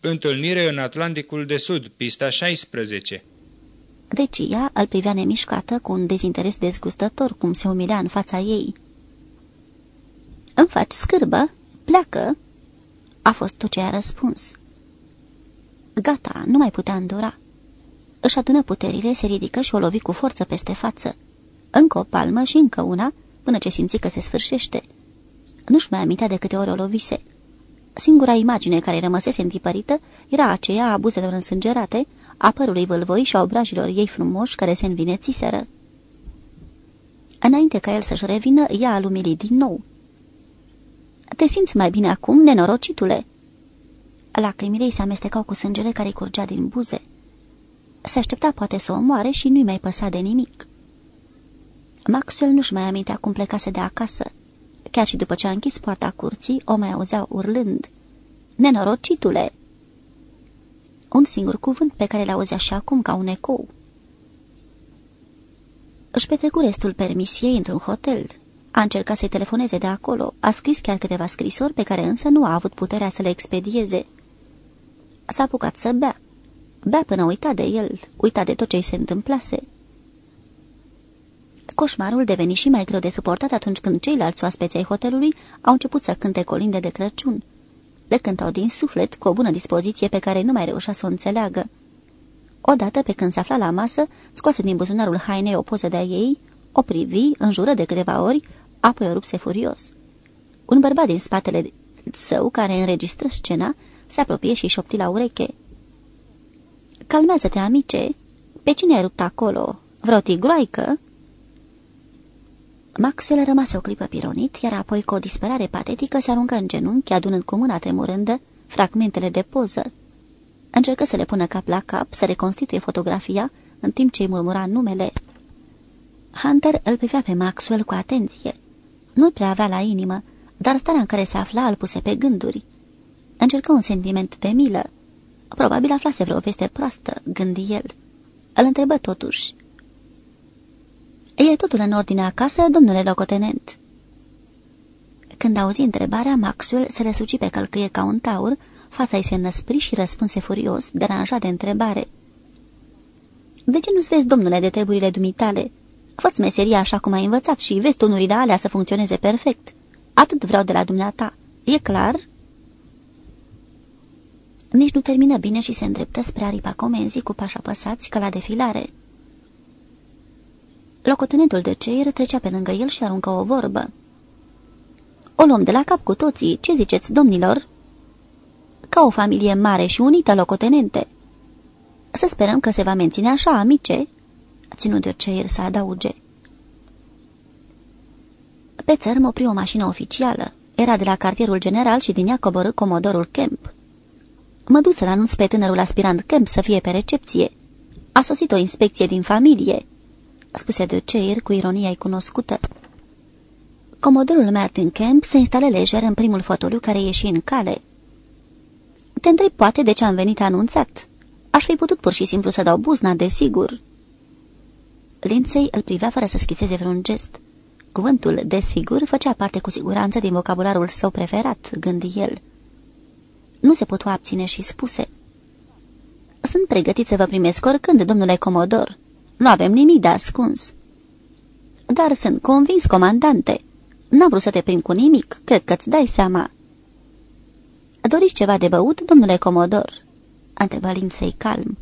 Întâlnire în Atlanticul de Sud, pista 16 Deci ea îl privea nemișcată cu un dezinteres dezgustător, cum se umilea în fața ei. Îmi faci scârbă? Pleacă!" A fost tot ce a răspuns. Gata, nu mai putea îndura. Își adună puterile, se ridică și o lovi cu forță peste față. Încă o palmă și încă una, până ce simți că se sfârșește. Nu-și mai amintea de câte ori o lovise. Singura imagine care rămăsese întipărită era aceea a buzelor însângerate, a părului vâlvoi și a obrajilor ei frumoși care se învinețiseră. Înainte ca el să-și revină, ea a lumilit din nou. Te simți mai bine acum, nenorocitule?" Lacrimile îi se amestecau cu sângele care curgea din buze. Se aștepta poate să o omoare și nu-i mai păsa de nimic. Maxwell nu-și mai amintea cum plecase de acasă. Chiar și după ce a închis poarta curții, o mai auzea urlând. Nenorocitule! Un singur cuvânt pe care l-auzea și acum ca un ecou. Își petrecu restul permisiei într-un hotel. A încercat să-i telefoneze de acolo, a scris chiar câteva scrisori pe care însă nu a avut puterea să le expedieze. S-a apucat să bea. Bea până uita de el, uita de tot ce-i se întâmplase. Coșmarul deveni și mai greu de suportat atunci când ceilalți oaspeți ai hotelului au început să cânte colinde de Crăciun. Le cântau din suflet, cu o bună dispoziție pe care nu mai reușea să o înțeleagă. Odată, pe când se afla la masă, scoase din buzunarul hainei o poză de-a ei, o privi, înjură de câteva ori, apoi o rupse furios. Un bărbat din spatele său, care înregistră scena, se apropie și șopti la ureche. Calmează-te, amice! Pe cine ai rupt acolo? Vreo tigroaică?" Maxwell rămase o clipă pironit, iar apoi, cu o disperare patetică, se aruncă în genunchi, adunând cu mâna tremurândă fragmentele de poză. Încercă să le pună cap la cap, să reconstituie fotografia, în timp ce îi murmura numele. Hunter îl privea pe Maxwell cu atenție. Nu-l prea avea la inimă, dar starea în care se afla îl puse pe gânduri. Încercă un sentiment de milă. Probabil aflase vreo veste proastă, gândi el. Îl întrebă totuși. E totul în ordine acasă, domnule locotenent?" Când auzi întrebarea, Maxwell se răsuci pe călcâie ca un taur, fața-i se năspri și răspunse furios, deranjat de întrebare. De ce nu-ți vezi, domnule, de treburile dumitale? Fă-ți meseria așa cum ai învățat și vezi tunurile alea să funcționeze perfect. Atât vreau de la dumneata. E clar?" Nici nu termină bine și se îndreptă spre aripa comenzii cu pași apăsați ca la defilare. Locotenentul de ceir trecea pe lângă el și aruncă o vorbă. O luăm de la cap cu toții, ce ziceți, domnilor?" Ca o familie mare și unită, locotenente." Să sperăm că se va menține așa, amice?" ținut de ceir să adauge. Pe țărm opri o mașină oficială. Era de la cartierul general și din ea coborâ comodorul Kemp. Mă duc să-l anunț pe tânărul aspirant Kemp să fie pe recepție. A sosit o inspecție din familie." Spuse de Ceir cu ironia cunoscută. Comodorul Martin Kemp se instală lejer în primul fotoliu care ieși în cale. Te întreb poate de ce am venit anunțat. Aș fi putut pur și simplu să dau buzna, desigur." Linței îl privea fără să schițeze vreun gest. Cuvântul desigur făcea parte cu siguranță din vocabularul său preferat, gândi el. Nu se putea abține și spuse. Sunt pregătit să vă primesc oricând, domnule Comodor." Nu avem nimic de ascuns." Dar sunt convins, comandante. N-am vrut să te prind cu nimic, cred că-ți dai seama." Doriți ceva de băut, domnule Comodor?" a întrebat Linței calm.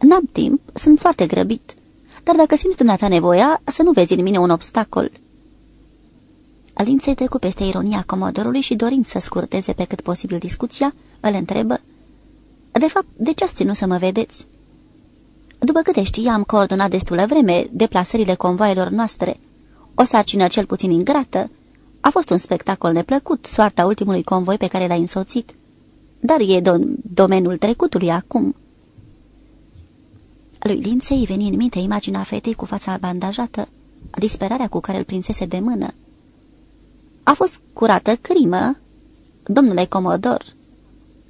N-am timp, sunt foarte grăbit, dar dacă simți dumneata nevoia, să nu vezi în mine un obstacol." Linței trecu peste ironia Comodorului și dorind să scurteze pe cât posibil discuția, îl întrebă. De fapt, de ce ați ținut să mă vedeți?" După câte știam, coordonat destulă vreme deplasările convoaielor noastre. O sarcină cel puțin ingrată. A fost un spectacol neplăcut, soarta ultimului convoi pe care l-a însoțit. Dar e dom domeniul trecutului acum. Lui Linței veni în minte imaginea fetei cu fața bandajată, disperarea cu care îl prinsese de mână. A fost curată crimă, domnule Comodor.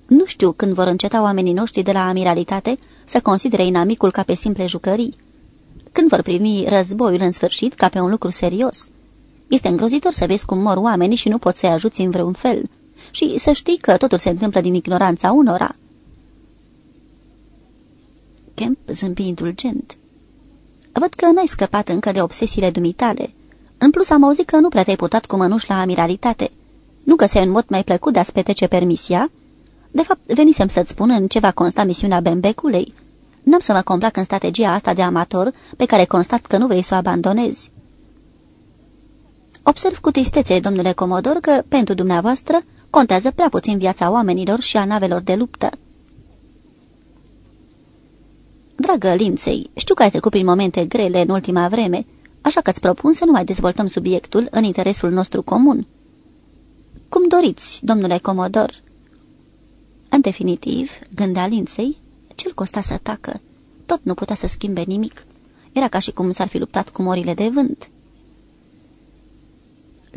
Nu știu când vor înceta oamenii noștri de la amiralitate să considere inamicul ca pe simple jucării. Când vor primi războiul în sfârșit ca pe un lucru serios? Este îngrozitor să vezi cum mor oamenii și nu poți să-i ajuți în vreun fel. Și să știi că totul se întâmplă din ignoranța unora. Kemp zâmbi indulgent. Văd că n-ai scăpat încă de obsesiile dumitale. În plus am auzit că nu prea te-ai purtat cu mănuși la amiralitate. Nu că găseai un mod mai plăcut de a-ți petrece permisia?" De fapt, venisem să-ți spun în ce va consta misiunea Bembeculei. N-am să mă complac în strategia asta de amator pe care constat că nu vrei să o abandonezi. Observ cu tristețe, domnule Comodor, că, pentru dumneavoastră, contează prea puțin viața oamenilor și a navelor de luptă. Dragă Linței, știu că ai trecut prin momente grele în ultima vreme, așa că îți propun să nu mai dezvoltăm subiectul în interesul nostru comun. Cum doriți, domnule Comodor. În definitiv, gândea Linței, cel costa să tacă. Tot nu putea să schimbe nimic. Era ca și cum s-ar fi luptat cu morile de vânt.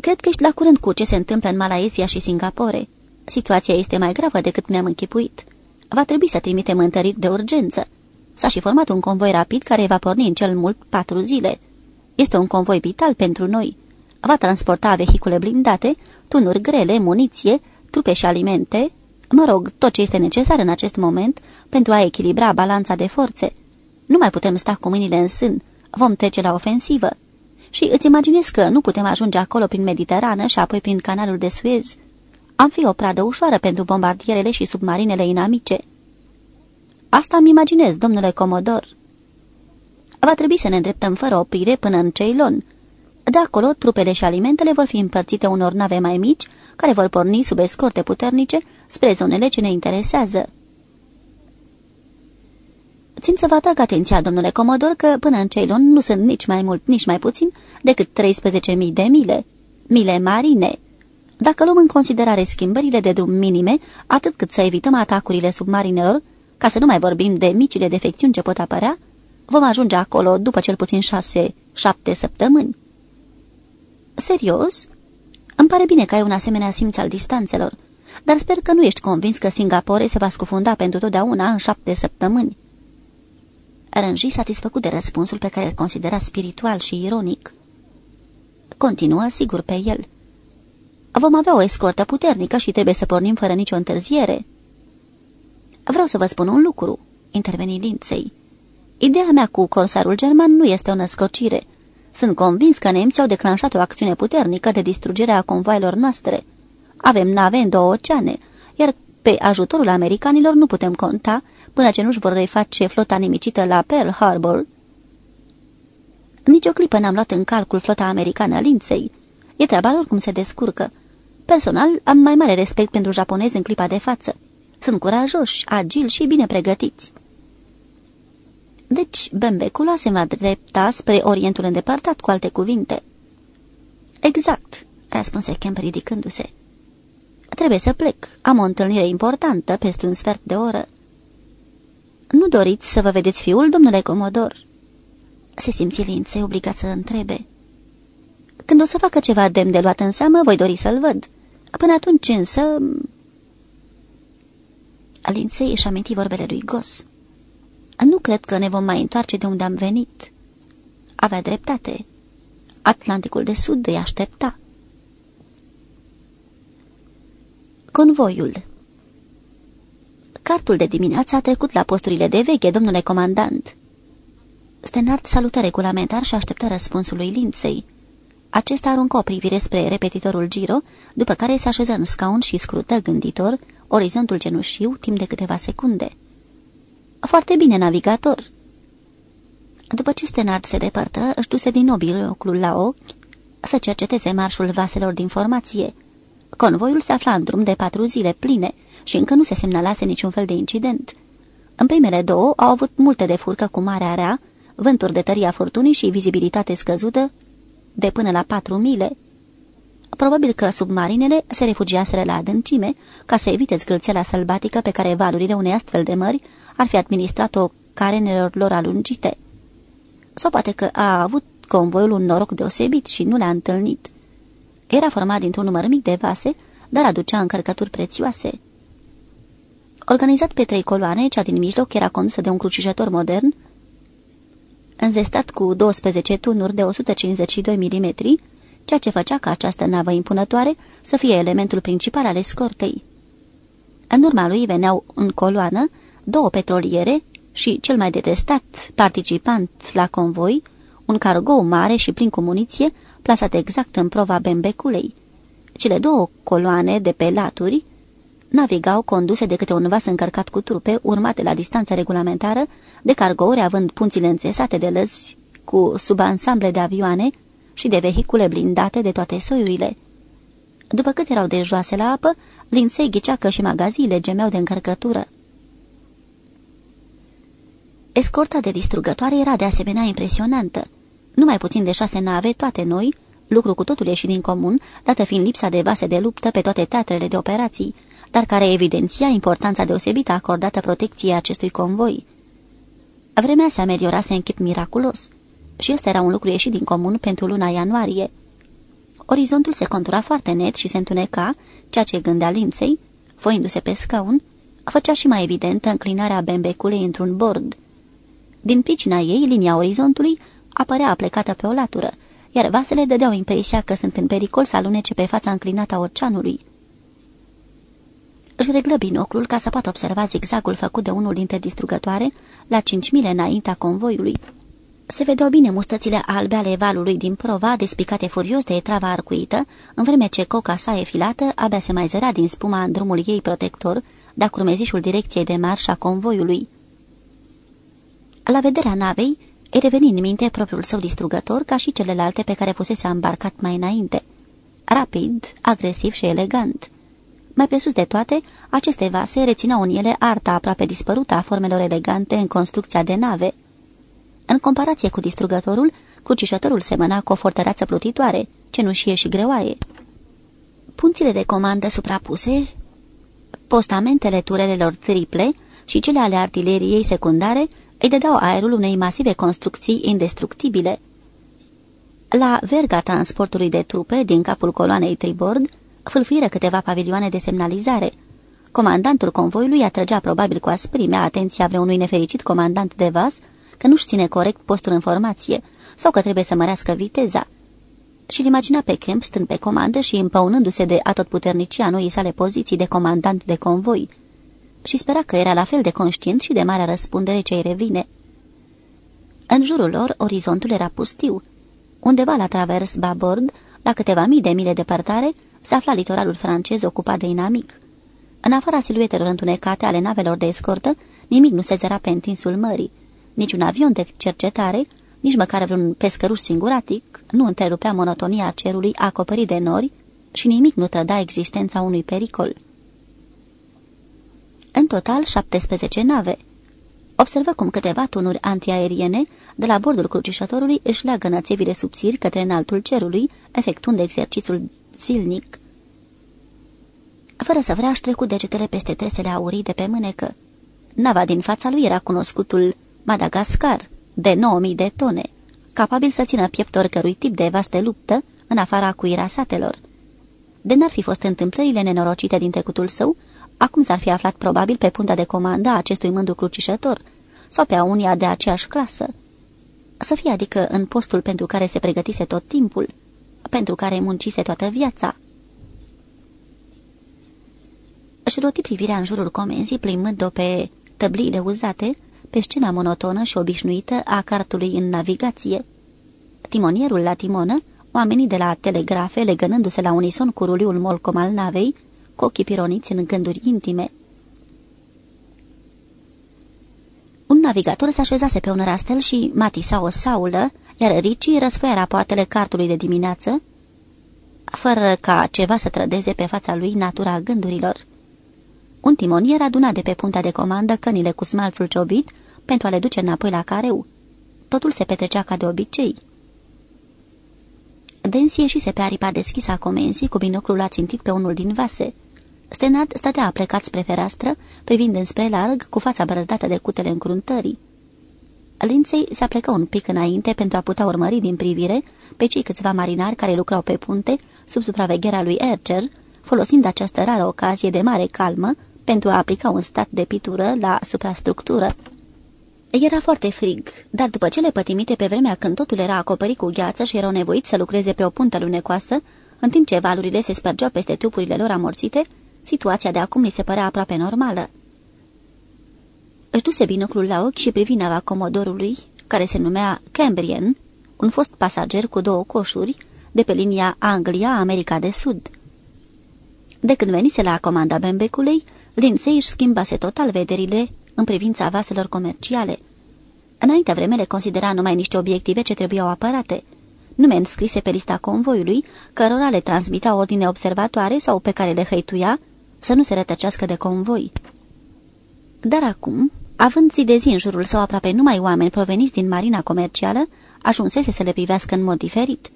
Cred că ești la curent cu ce se întâmplă în Malaezia și Singapore. Situația este mai gravă decât mi-am închipuit. Va trebui să trimitem întăriri de urgență. S-a și format un convoi rapid care va porni în cel mult patru zile. Este un convoi vital pentru noi. Va transporta vehicule blindate, tunuri grele, muniție, trupe și alimente, mă rog, tot ce este necesar în acest moment pentru a echilibra balanța de forțe. Nu mai putem sta cu mâinile în sân, vom trece la ofensivă. Și îți imaginezi că nu putem ajunge acolo prin Mediterană și apoi prin canalul de Suez. Am fi o pradă ușoară pentru bombardierele și submarinele inamice. Asta îmi imaginez, domnule Comodor. Va trebui să ne îndreptăm fără oprire până în Ceylon. De acolo, trupele și alimentele vor fi împărțite unor nave mai mici, care vor porni sub escorte puternice spre zonele ce ne interesează. Țin să vă atrag atenția, domnule Comodor, că până în Ceylon nu sunt nici mai mult, nici mai puțin decât 13.000 de mile. Mile marine. Dacă luăm în considerare schimbările de drum minime, atât cât să evităm atacurile submarinelor, ca să nu mai vorbim de micile defecțiuni ce pot apărea, vom ajunge acolo după cel puțin șase-șapte săptămâni. Serios? Îmi pare bine că ai un asemenea simț al distanțelor, dar sper că nu ești convins că Singapore se va scufunda pentru totdeauna în șapte săptămâni. Rânji satisfăcut de răspunsul pe care îl considera spiritual și ironic. Continuă sigur pe el. Vom avea o escortă puternică și trebuie să pornim fără nicio întârziere. Vreau să vă spun un lucru, interveni Linței. Ideea mea cu corsarul german nu este o născocire. Sunt convins că nemții au declanșat o acțiune puternică de distrugere a convoilor noastre. Avem nave în două oceane, iar pe ajutorul americanilor nu putem conta până ce nu-și vor reface flota nimicită la Pearl Harbor. Nici o clipă n-am luat în calcul flota americană Linței. E treaba lor cum se descurcă. Personal, am mai mare respect pentru japonezi în clipa de față. Sunt curajoși, agili și bine pregătiți. Deci, Bembecula se va drepta spre Orientul îndepărtat, cu alte cuvinte. Exact, răspunse Kemp ridicându-se. Trebuie să plec. Am o întâlnire importantă peste un sfert de oră. Nu doriți să vă vedeți fiul, domnule Comodor?" Se simți lințe, obligat să întrebe. Când o să facă ceva demn de luat în seamă, voi dori să-l văd. Până atunci însă... Linței își aminti vorbele lui Gos. Nu cred că ne vom mai întoarce de unde am venit. Avea dreptate. Atlanticul de Sud îi aștepta. Convoiul Cartul de dimineață a trecut la posturile de veche, domnule comandant." Stenard salută regulamentar și așteptă răspunsul lui Linței. Acesta aruncă o privire spre repetitorul Giro, după care se așeză în scaun și scrută gânditor orizontul cenușiu timp de câteva secunde. Foarte bine, navigator!" După ce Stenard se depărtă, își duse din nou birocul la ochi să cerceteze marșul vaselor de informație. Convoiul se afla în drum de patru zile pline și încă nu se semnalase niciun fel de incident. În primele două au avut multe de furcă cu marea rea, vânturi de tăria furtunii și vizibilitate scăzută de până la patru mile. Probabil că submarinele se refugiaseră la adâncime ca să evite zgâlțela sălbatică pe care valurile unei astfel de mări ar fi administrat-o carenelor lor alungite. Sau poate că a avut convoiul un noroc deosebit și nu le-a întâlnit. Era format dintr-un număr mic de vase, dar aducea încărcături prețioase. Organizat pe trei coloane, cea din mijloc era condusă de un crucișător modern, înzestat cu 12 tunuri de 152 mm, ceea ce făcea ca această navă impunătoare să fie elementul principal al escortei. În urma lui veneau în coloană două petroliere, și cel mai detestat participant la convoi, un cargou mare și plin cu muniție, plasat exact în prova Bembeculei. Cele două coloane de pe laturi navigau conduse de câte un vas încărcat cu trupe, urmate la distanță regulamentară, de cargouri având punțile înțesate de lăzi cu subansamble de avioane și de vehicule blindate de toate soiurile. După cât erau de joase la apă, Lindsay ghicea că și magaziile gemeau de încărcătură. Escorta de distrugătoare era de asemenea impresionantă. Numai puțin de șase nave, toate noi, lucru cu totul ieșit din comun, dată fiind lipsa de vase de luptă pe toate teatrele de operații, dar care evidenția importanța deosebită acordată protecției acestui convoi. Vremea se ameliorase în chip miraculos și ăsta era un lucru ieșit din comun pentru luna ianuarie. Orizontul se contura foarte net și se întuneca, ceea ce gândea linței, foindu-se pe scaun, făcea și mai evidentă înclinarea bembeculei într-un bord. Din pricina ei, linia orizontului apărea aplecată pe o latură, iar vasele dădeau impresia că sunt în pericol să alunece pe fața înclinată a oceanului. Își reglă binoclul ca să poată observa zigzagul făcut de unul dintre distrugătoare la cinci mile înaintea convoiului. Se vedeau bine mustățile albe ale valului din prova, despicate furios de etrava arcuită, în vreme ce coca sa efilată abia se mai zărea din spuma în drumul ei protector, da curmezișul direcției de marș a convoiului. La vederea navei, îi reveni în minte propriul său distrugător ca și celelalte pe care fusese îmbarcat mai înainte. Rapid, agresiv și elegant. Mai presus de toate, aceste vase rețineau în ele arta aproape dispărută a formelor elegante în construcția de nave. În comparație cu distrugătorul, crucișătorul semăna cu o fortăreață plutitoare, cenușie și greoaie. Punțile de comandă suprapuse, postamentele turelelor triple și cele ale artileriei secundare îi dădeau aerul unei masive construcții indestructibile. La verga transportului de trupe din capul coloanei tribord, fâlfiră câteva pavilioane de semnalizare. Comandantul convoiului atrăgea probabil cu asprimea atenția vreunui nefericit comandant de vas că nu-și ține corect postul în formație sau că trebuie să mărească viteza. Și-l imagina pe Kemp stând pe comandă și împăunându-se de atotputernicia noii sale poziții de comandant de convoi și spera că era la fel de conștient și de marea răspundere ce îi revine. În jurul lor, orizontul era pustiu. Undeva la travers babord, la câteva mii de mile departare, se afla litoralul francez ocupat de inamic. În afara siluetelor întunecate ale navelor de escortă, nimic nu se zăra pe întinsul mării. Niciun avion de cercetare, nici măcar vreun pescăruș singuratic, nu întrerupea monotonia cerului acoperit de nori și nimic nu trăda existența unui pericol. În total, 17 nave. Observă cum câteva tunuri antiaeriene de la bordul crucișătorului își leagă nățevile subțiri către înaltul cerului, efectuând exercițiul zilnic. Fără să vrea, aș trecut degetele peste tresele aurii de pe mânecă. Nava din fața lui era cunoscutul Madagascar, de 9000 de tone, capabil să țină piept oricărui tip de vaste luptă în afara cuirasatelor. De n-ar fi fost întâmplările nenorocite din trecutul său, acum s-ar fi aflat probabil pe punta de comandă a acestui mândru crucișător, sau pe a unia de aceeași clasă. Să fie adică în postul pentru care se pregătise tot timpul, pentru care muncise toată viața. Își roti privirea în jurul comenzii, plimbând-o pe tăbliile uzate, pe scena monotonă și obișnuită a cartului în navigație. Timonierul la timonă, oamenii de la telegrafe legănându-se la unison cu ruliul molcom al navei, cu ochii pironiți în gânduri intime. Un navigator se așezase pe un rastel și matisa o saulă, iar Ricci răsfăia rapoartele cartului de dimineață, fără ca ceva să trădeze pe fața lui natura gândurilor. Un timonier aduna de pe punta de comandă cănile cu smalțul ciobit pentru a le duce înapoi la careu. Totul se petrecea ca de obicei. Densi ieșise pe aripa deschisă a comenzii cu binoclul ațintit pe unul din vase. Stenard stătea plecat spre fereastră, privind înspre larg, cu fața brăzdată de cutele încruntării. Linței se aplecă un pic înainte pentru a putea urmări din privire pe cei câțiva marinari care lucrau pe punte, sub supravegherea lui Ercer, folosind această rară ocazie de mare calmă pentru a aplica un stat de pitură la suprastructură. Era foarte frig, dar după cele pătimite pe vremea când totul era acoperit cu gheață și erau nevoiți să lucreze pe o puntă lunecoasă, în timp ce valurile se spărgeau peste trupurile lor amorțite, situația de acum li se părea aproape normală. Își duse binoclul la ochi și privi nava comodorului, care se numea Cambrian, un fost pasager cu două coșuri, de pe linia Anglia-America de Sud. De când venise la comanda Bembecului, Lindsay își schimbase total vederile în privința vaselor comerciale. Înainte vreme le considera numai niște obiective ce trebuiau apărate, nume înscrise pe lista convoiului, cărora le transmita ordine observatoare sau pe care le hăituia să nu se rătăcească de convoi. Dar acum, având zi de zi în jurul său aproape numai oameni proveniți din marina comercială, ajunsese să le privească în mod diferit.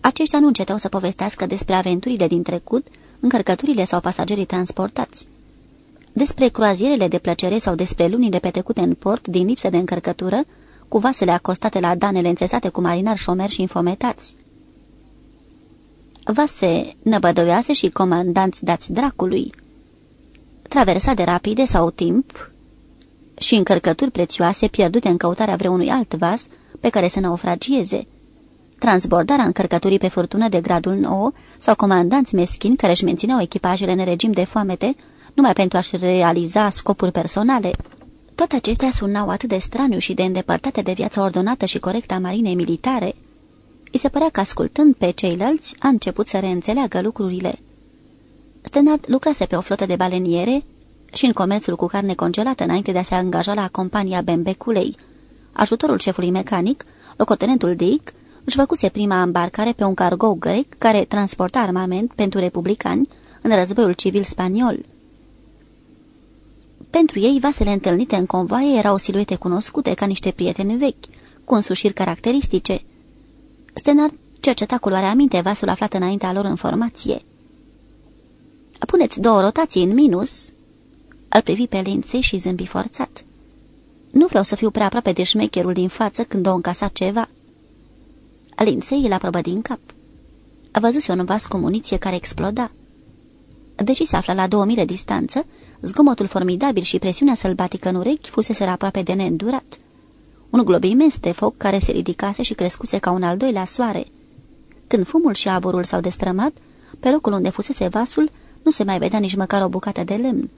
Aceștia nu încetau să povestească despre aventurile din trecut, încărcăturile sau pasagerii transportați. Despre croazierele de plăcere sau despre lunile petrecute în port din lipsă de încărcătură, cu vasele acostate la danele înțesate cu marinari șomeri și infometați. Vase năbădăioase și comandanți dați dracului. Traversate rapide sau timp și încărcături prețioase pierdute în căutarea vreunui alt vas pe care să naufragieze. Transbordarea încărcăturii pe furtună de gradul 9 sau comandanți meschini care își mențineau echipajele în regim de foamete numai pentru a-și realiza scopuri personale. Toate acestea sunau atât de straniu și de îndepărtate de viața ordonată și corectă a marinei militare. I se părea că, ascultând pe ceilalți, a început să reînțeleagă lucrurile. Stenard lucrase pe o flotă de baleniere și în comerțul cu carne congelată înainte de a se angaja la compania Bembeculei. Ajutorul șefului mecanic, locotenentul Dick, își făcuse prima îmbarcare pe un cargo grec care transporta armament pentru republicani în războiul civil spaniol. Pentru ei, vasele întâlnite în convoaie erau siluete cunoscute ca niște prieteni vechi, cu însușiri caracteristice. Stenard cerceta cu luarea aminte vasul aflat înaintea lor în formație. Puneți două rotații în minus?" Îl privi pe linței și zâmbi forțat. Nu vreau să fiu prea aproape de șmecherul din față când o încasa ceva." Linței îl aprobă din cap. A văzut un vas cu muniție care exploda. Deși se află la două mile distanță, zgomotul formidabil și presiunea sălbatică în urechi fusese aproape de neîndurat. Un glob imens de foc care se ridicase și crescuse ca un al doilea soare. Când fumul și aburul s-au destrămat, pe locul unde fusese vasul, nu se mai vedea nici măcar o bucată de lemn.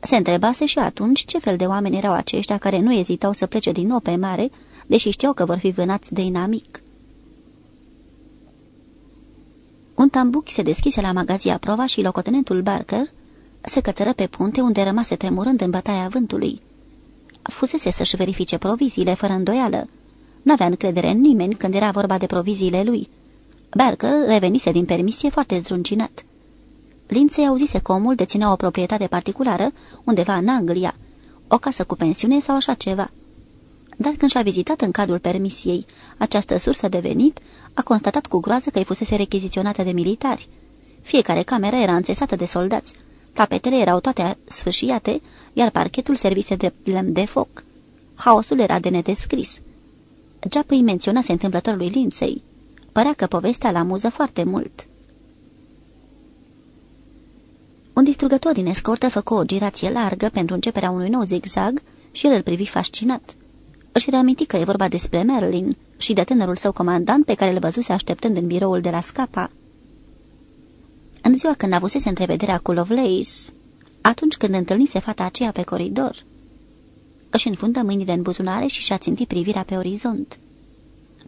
Se întrebase și atunci ce fel de oameni erau aceștia care nu ezitau să plece din nou pe mare, deși știau că vor fi vânați de inamic. Un tambuc se deschise la magazia Prova și locotenentul Barker se cățără pe punte unde rămase tremurând în bătaia vântului. Fusese să-și verifice proviziile fără îndoială. N-avea încredere în nimeni când era vorba de proviziile lui. Barker revenise din permisie foarte zdruncinat. Linței auzise că omul deținea o proprietate particulară undeva în Anglia, o casă cu pensiune sau așa ceva. Dar când și-a vizitat în cadrul permisiei această sursă de venit, a constatat cu groază că îi fusese rechiziționată de militari. Fiecare cameră era înțesată de soldați, tapetele erau toate sfâșiate, iar parchetul servise de lemn de foc. Haosul era de nedescris. Geapă îi menționase întâmplătorului Linței. Părea că povestea la amuză foarte mult. Un distrugător din escortă făcu o girație largă pentru începerea unui nou zigzag și el îl privi fascinat. Își reaminti că e vorba despre Merlin și de tânărul său comandant pe care îl văzuse așteptând în biroul de la Scapa. În ziua când avusese întrevederea cu Lovelace, atunci când întâlnise fata aceea pe coridor, își înfundă mâinile în buzunare și și-a țintit privirea pe orizont.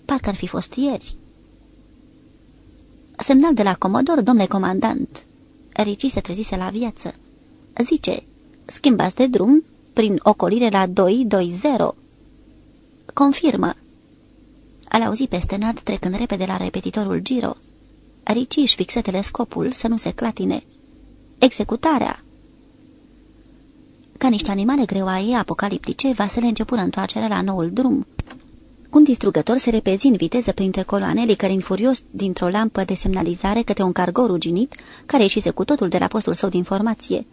Parcă ar fi fost ieri. Semnal de la comodor, domnule comandant. Ricci se trezise la viață. Zice, schimbați de drum prin ocolire la 220. Confirmă. Al auzi pe Stenard trecând repede la repetitorul Giro. Ricci își fixă telescopul să nu se clatine. Executarea! Ca niște animale greoaie apocaliptice, vasele începură întoarcerea la noul drum. Un distrugător se repezi în viteză printre coloane, licărind furios dintr-o lampă de semnalizare către un cargo ruginit, care ieșise cu totul de la postul său de informație.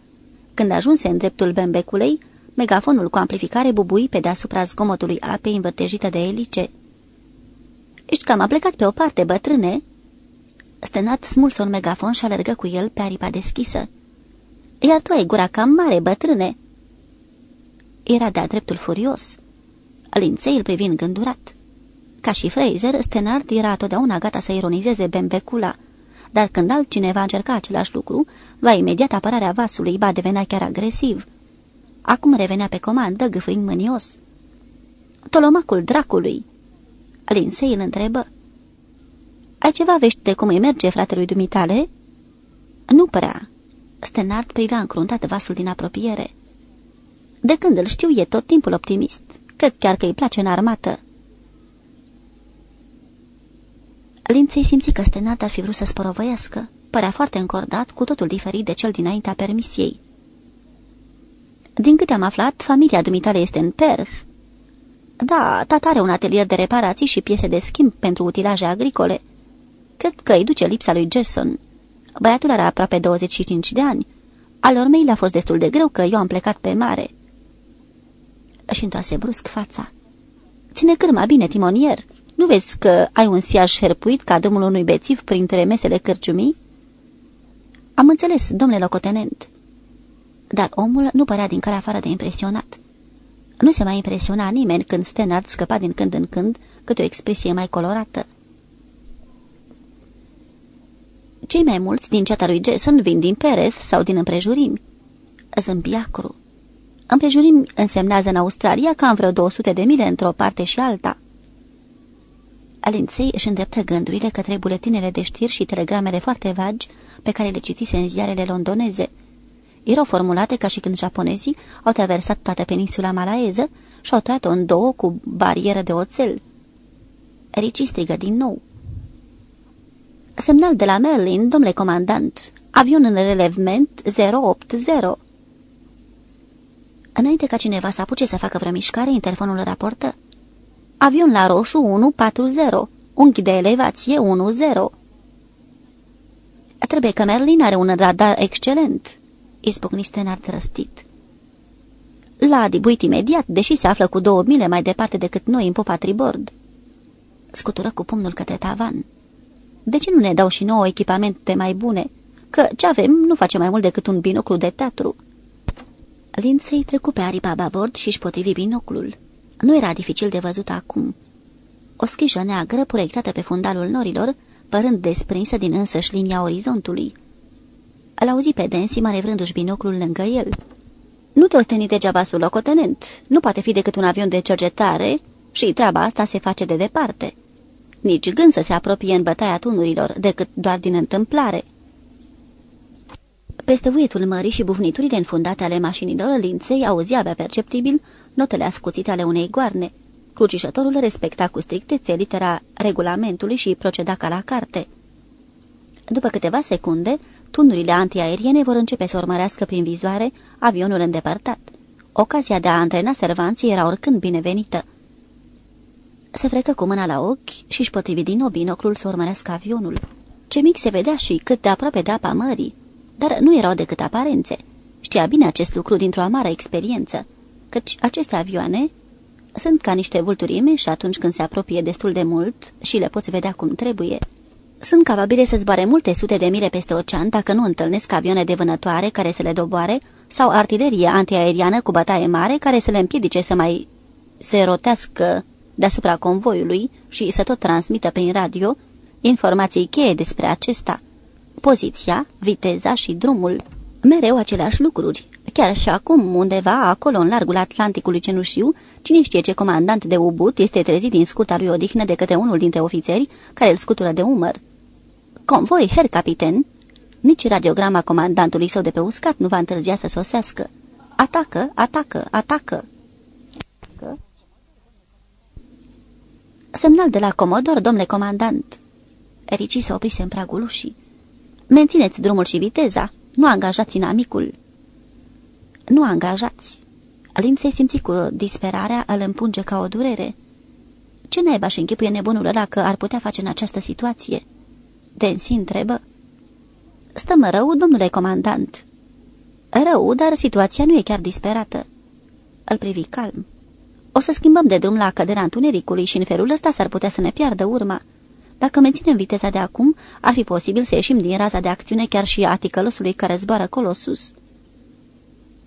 Când ajunse în dreptul bembeculei, megafonul cu amplificare bubui pe deasupra zgomotului apei învârtejită de elice. Ești cam a plecat pe o parte, bătrâne?" Stenat smulse un megafon și alergă cu el pe aripa deschisă. Iar tu ai gura cam mare, bătrâne!" Era de-a dreptul furios. Linței îl privind gândurat. Ca și Fraser, Stenard era totdeauna gata să ironizeze Bembecula, dar când altcineva încerca același lucru, va imediat apărarea vasului, ba devenea chiar agresiv. Acum revenea pe comandă, gâfâind mânios. Tolomacul dracului! Linsei îl întrebă. Ai ceva vești de cum îi merge fratelui dumitale?" Nu prea." Stenard privea încruntat vasul din apropiere. De când îl știu, e tot timpul optimist. Cred chiar că îi place în armată." Linței simți că Stenard ar fi vrut să sporovăiască. Părea foarte încordat, cu totul diferit de cel dinaintea permisiei. Din câte am aflat, familia dumitale este în Perth." Da, tata are un atelier de reparații și piese de schimb pentru utilaje agricole. Cred că îi duce lipsa lui Jason. Băiatul are aproape 25 de ani. Alor mei le-a fost destul de greu că eu am plecat pe mare." Își întoarse brusc fața. Ține cârma bine, timonier. Nu vezi că ai un siaj șerpuit ca domnul unui bețiv printre mesele cărciumii?" Am înțeles, domnule locotenent." Dar omul nu părea din care afară de impresionat. Nu se mai impresiona nimeni când Stenard scăpa din când în când câte o expresie mai colorată. Cei mai mulți din ceata lui Jason vin din Pereth sau din împrejurimi. Zâmbi acru. Împrejurimi însemnează în Australia cam vreo 200 de mile într-o parte și alta. Alinței își îndreptă gândurile către buletinele de știri și telegramele foarte vagi pe care le citise în ziarele londoneze. Erau formulate ca și când japonezii au traversat toată peninsula malaeză și au tăiat-o în două cu barieră de oțel. Ricci strigă din nou. Semnal de la Merlin, domnule comandant. Avion în relevment 080. Înainte ca cineva să apuce să facă vreo mișcare, interfonul raportă. Avion la roșu 140, unghi de elevație 10. Trebuie că Merlin are un radar excelent, izbucni Stenard răstit. L-a dibuit imediat, deși se află cu două mile mai departe decât noi în popa tribord. Scutură cu pumnul către tavan. De ce nu ne dau și nouă echipamente mai bune? Că ce avem nu face mai mult decât un binoclu de teatru." Lindsay trecu pe aripa babord și își potrivi binoclul. Nu era dificil de văzut acum. O schijă neagră proiectată pe fundalul norilor, părând desprinsă din însăși linia orizontului. Îl auzi pe Densi manevrându-și binoclul lângă el. Nu te osteni degeaba sub locotenent. Nu poate fi decât un avion de cercetare și treaba asta se face de departe nici gând să se apropie în bătaia tunurilor, decât doar din întâmplare. Peste vuietul mării și bufniturile înfundate ale mașinilor, linței auzia abia perceptibil notele ascuțite ale unei goarne. Crucișătorul respecta cu strictețe litera regulamentului și proceda ca la carte. După câteva secunde, tunurile antiaeriene vor începe să urmărească prin vizoare avionul îndepărtat. Ocazia de a antrena servanții era oricând binevenită. Se frecă cu mâna la ochi și își potrivi din nou binoclul să urmărească avionul. Ce mic se vedea și cât de aproape de apa mării, dar nu erau decât aparențe. Știa bine acest lucru dintr-o amară experiență, căci aceste avioane sunt ca niște vulturime și atunci când se apropie destul de mult și le poți vedea cum trebuie. Sunt capabile să zboare multe sute de mile peste ocean dacă nu întâlnesc avioane de vânătoare care să le doboare sau artilerie antiaeriană cu bătaie mare care să le împiedice să mai se rotească deasupra convoiului și să tot transmită prin radio informații cheie despre acesta, poziția, viteza și drumul. Mereu aceleași lucruri. Chiar și acum, undeva, acolo, în largul Atlanticului cenușiu, cine știe ce comandant de ubut este trezit din scurta lui odihnă de către unul dintre ofițeri care îl scutură de umăr. Convoi, her capiten! Nici radiograma comandantului său de pe uscat nu va întârzia să sosească. Atacă, atacă, atacă! Semnal de la comodor, domnule comandant." Ricci se oprise în pragul ușii. Mențineți drumul și viteza. Nu angajați inamicul." Nu angajați." Linței simți cu disperarea, îl împunge ca o durere. Ce naiba și închipuie nebunul ăla că ar putea face în această situație?" Densi întrebă. Stăm rău, domnule comandant." Rău, dar situația nu e chiar disperată." Îl privi calm. O să schimbăm de drum la căderea întunericului și în felul ăsta s-ar putea să ne piardă urma. Dacă menținem viteza de acum, ar fi posibil să ieșim din raza de acțiune chiar și a ticălosului care zboară acolo sus.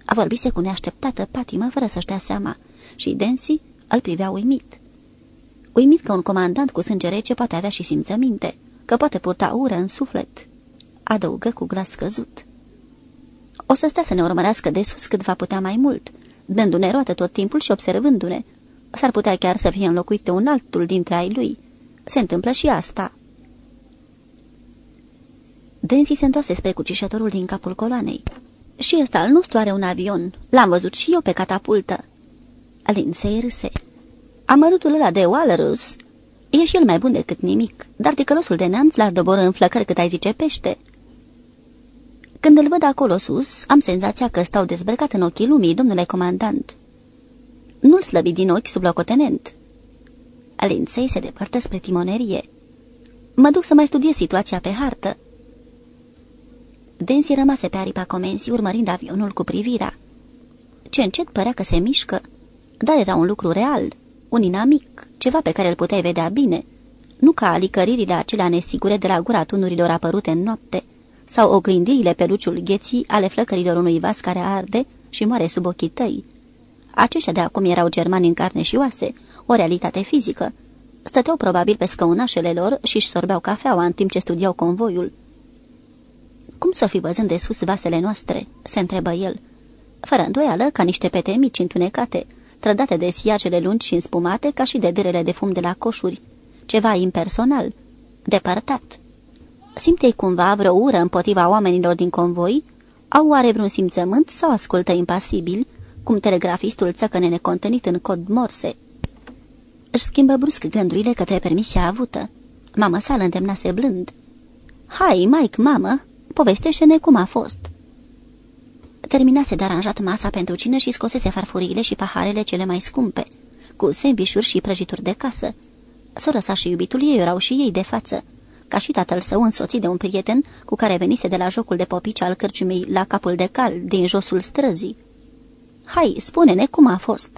A vorbise cu neașteptată patimă fără să-și dea seama și Densi îl privea uimit. Uimit că un comandant cu sânge rece poate avea și simțăminte, că poate purta ură în suflet. Adăugă cu glas scăzut. O să stea să ne urmărească de sus cât va putea mai mult, dându-ne roată tot timpul și observându-ne. S-ar putea chiar să fie înlocuit un altul dintre ai lui. Se întâmplă și asta. Denzi se întoarse spre cucișătorul din capul coloanei. Și ăsta al nostru are un avion. L-am văzut și eu pe catapultă. Lindsay râse. Amărutul ăla de Walrus e și el mai bun decât nimic, dar ticălosul de neamț l-ar doboră în flăcări cât ai zice pește. Când îl văd acolo sus, am senzația că stau dezbrăcat în ochii lumii, domnule comandant. Nu-l slăbi din ochi sub locotenent. Lindsay se depărtă spre timonerie. Mă duc să mai studiez situația pe hartă. Densi rămase pe aripa comensii, urmărind avionul cu privirea. Ce încet părea că se mișcă, dar era un lucru real, un inamic, ceva pe care îl puteai vedea bine, nu ca alicăririle acelea nesigure de la gura tunurilor apărute în noapte, sau oglindirile pe luciul gheții ale flăcărilor unui vas care arde și moare sub ochii tăi. Aceștia de acum erau germani în carne și oase, o realitate fizică. Stăteau probabil pe scăunașele lor și își sorbeau cafeaua în timp ce studiau convoiul. Cum să fi văzând de sus vasele noastre?" se întrebă el. Fără îndoială, ca niște pete mici întunecate, trădate de siacele lungi și înspumate, ca și de dârele de fum de la coșuri. Ceva impersonal, depărtat. Simte-i cumva vreo ură împotriva oamenilor din convoi? Au oare vreun simțământ sau ascultă impasibil, cum telegrafistul țăcăne necontenit în cod morse? Își schimbă brusc gândurile către permisia avută. Mama sa îl îndemnase blând. Hai, Mike, mamă, povestește-ne cum a fost." Terminase de aranjat masa pentru cină și scosese farfuriile și paharele cele mai scumpe, cu sembișuri și prăjituri de casă. Sora sa și iubitul ei erau și ei de față, ca și tatăl său însoțit de un prieten cu care venise de la jocul de popici al cârciumii la capul de cal, din josul străzii. Hai, spune-ne cum a fost."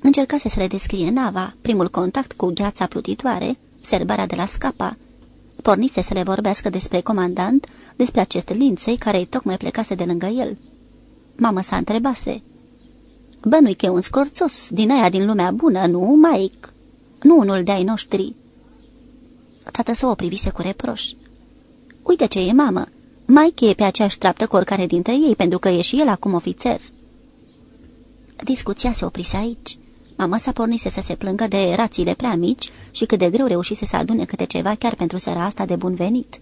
Încercase să le descrie nava, primul contact cu gheața plutitoare, serbarea de la scapa, pornise să le vorbească despre comandant, despre acest linței care tocmai plecase de lângă el. Mama s-a întrebase. Bănui că e un scorțos, din aia din lumea bună, nu, Mike? Nu unul de-ai noștri." Tată să o privise cu reproș. Uite ce e, mamă! Mike e pe aceeași treaptă cu oricare dintre ei, pentru că e și el acum ofițer." Discuția se oprise aici. Mama s-a pornise să se plângă de rațiile prea mici și cât de greu reușise să adune câte ceva chiar pentru seara asta de bun venit.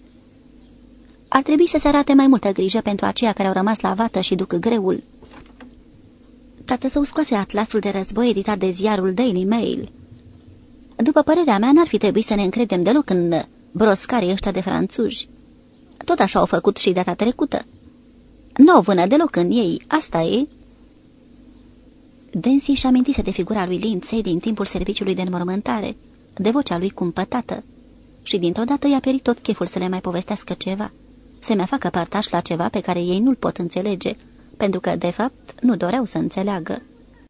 Ar trebui să se arate mai multă grijă pentru aceia care au rămas la vată și duc greul. Tată său scoase atlasul de război editat de ziarul Daily Mail. După părerea mea, n-ar fi trebuit să ne încredem deloc în broscarii ăștia de franțuzi. Tot așa au făcut și data trecută. Nu au vână deloc în ei, asta e, Densi și amintise de figura lui Lindsay din timpul serviciului de înmormântare, de vocea lui cumpătată. Și dintr-o dată i-a perit tot cheful să le mai povestească ceva, să mai facă partaș la ceva pe care ei nu-l pot înțelege, pentru că, de fapt, nu doreau să înțeleagă.